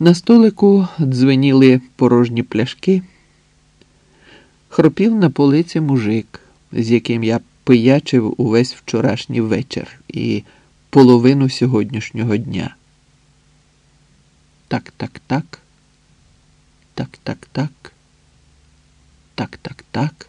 На столику дзвеніли порожні пляшки. Хропів на полиці мужик, з яким я пиячив увесь вчорашній вечір і половину сьогоднішнього дня. Так, так, так. Так, так, так. Так, так, так.